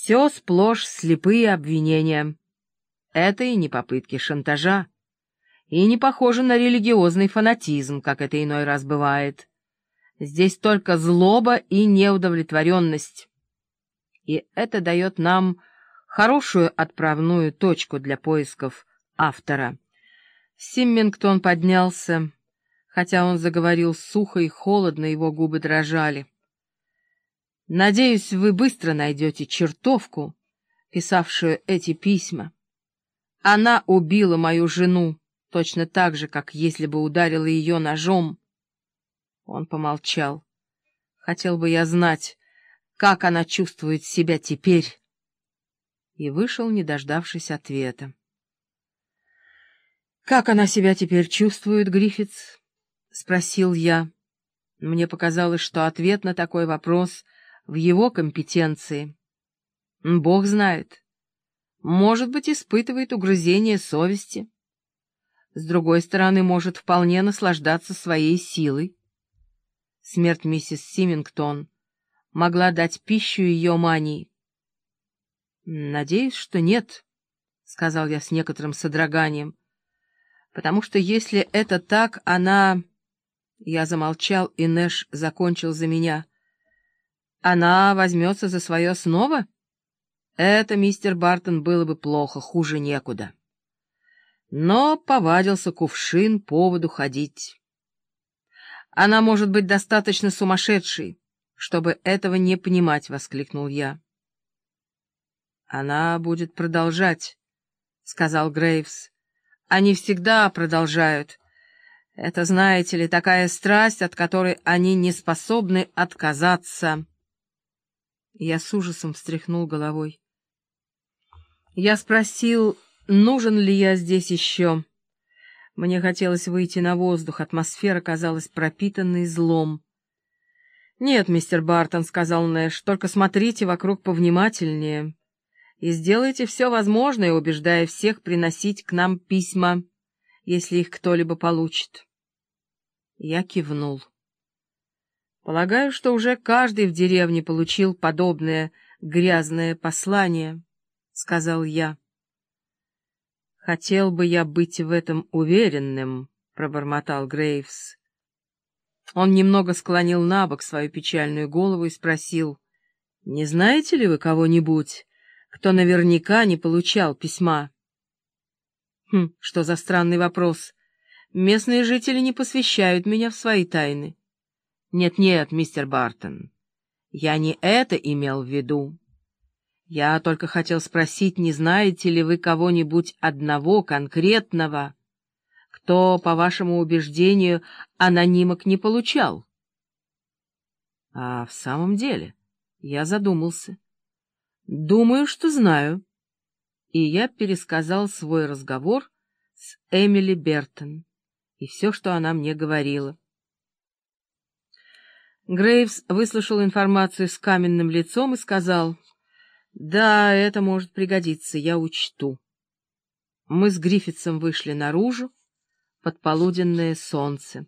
Все сплошь слепые обвинения. Это и не попытки шантажа, и не похоже на религиозный фанатизм, как это иной раз бывает. Здесь только злоба и неудовлетворенность. И это дает нам хорошую отправную точку для поисков автора. Симмингтон поднялся, хотя он заговорил сухо и холодно, его губы дрожали. «Надеюсь, вы быстро найдете чертовку, писавшую эти письма. Она убила мою жену, точно так же, как если бы ударила ее ножом». Он помолчал. «Хотел бы я знать, как она чувствует себя теперь». И вышел, не дождавшись ответа. «Как она себя теперь чувствует, Гриффитс?» — спросил я. Мне показалось, что ответ на такой вопрос в его компетенции. Бог знает. Может быть, испытывает угрызение совести. С другой стороны, может вполне наслаждаться своей силой. Смерть миссис Симингтон могла дать пищу ее мании. «Надеюсь, что нет», — сказал я с некоторым содроганием потому что если это так, она... Я замолчал, и Нэш закончил за меня. Она возьмется за свое снова? Это, мистер Бартон, было бы плохо, хуже некуда. Но повадился кувшин поводу ходить. Она может быть достаточно сумасшедшей, чтобы этого не понимать, — воскликнул я. Она будет продолжать, — сказал Грейвс. Они всегда продолжают. Это, знаете ли, такая страсть, от которой они не способны отказаться. Я с ужасом встряхнул головой. Я спросил, нужен ли я здесь еще. Мне хотелось выйти на воздух, атмосфера казалась пропитанной злом. «Нет, мистер Бартон», — сказал Нэш, — «только смотрите вокруг повнимательнее» и сделайте все возможное, убеждая всех приносить к нам письма, если их кто-либо получит. Я кивнул. Полагаю, что уже каждый в деревне получил подобное грязное послание, — сказал я. Хотел бы я быть в этом уверенным, — пробормотал Грейвс. Он немного склонил на бок свою печальную голову и спросил, — Не знаете ли вы кого-нибудь, кто наверняка не получал письма. Хм, что за странный вопрос. Местные жители не посвящают меня в свои тайны. Нет-нет, мистер Бартон, я не это имел в виду. Я только хотел спросить, не знаете ли вы кого-нибудь одного конкретного, кто, по вашему убеждению, анонимок не получал? А в самом деле я задумался. «Думаю, что знаю». И я пересказал свой разговор с Эмили Бертон и все, что она мне говорила. Грейвс выслушал информацию с каменным лицом и сказал, «Да, это может пригодиться, я учту». Мы с Гриффитсом вышли наружу под полуденное солнце.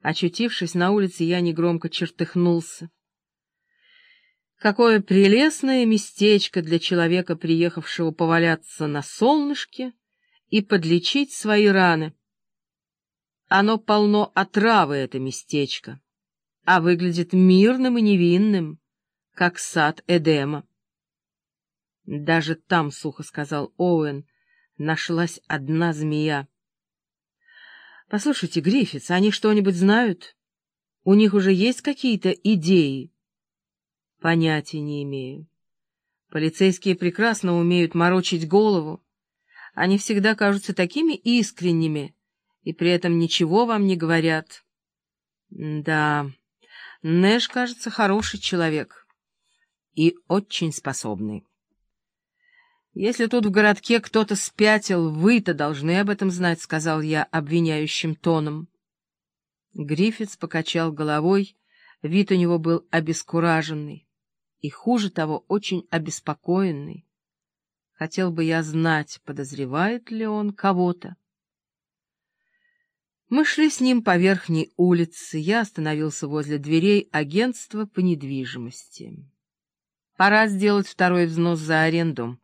Очутившись на улице, я негромко чертыхнулся. Какое прелестное местечко для человека, приехавшего поваляться на солнышке и подлечить свои раны. Оно полно отравы, это местечко, а выглядит мирным и невинным, как сад Эдема. Даже там, — сухо сказал Оуэн, — нашлась одна змея. — Послушайте, Гриффитс, они что-нибудь знают? У них уже есть какие-то идеи? Понятия не имею. Полицейские прекрасно умеют морочить голову. Они всегда кажутся такими искренними, и при этом ничего вам не говорят. Да, Нэш, кажется, хороший человек и очень способный. «Если тут в городке кто-то спятил, вы-то должны об этом знать», — сказал я обвиняющим тоном. Гриффитс покачал головой, вид у него был обескураженный и, хуже того, очень обеспокоенный. Хотел бы я знать, подозревает ли он кого-то. Мы шли с ним по верхней улице, я остановился возле дверей агентства по недвижимости. Пора сделать второй взнос за аренду.